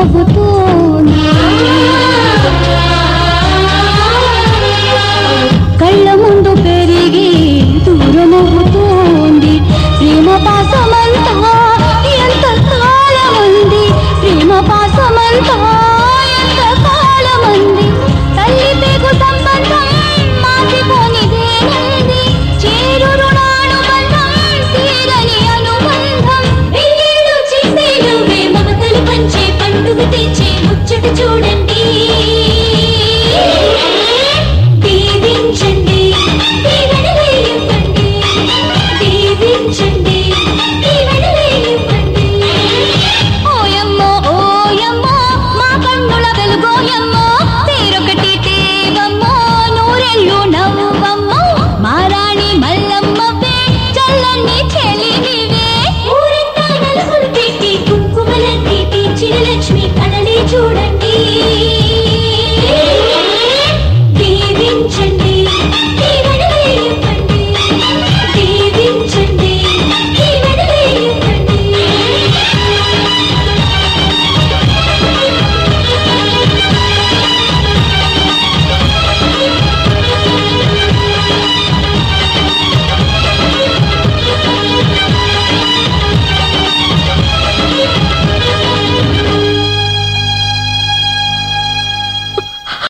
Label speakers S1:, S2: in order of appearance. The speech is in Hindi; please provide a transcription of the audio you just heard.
S1: सब तू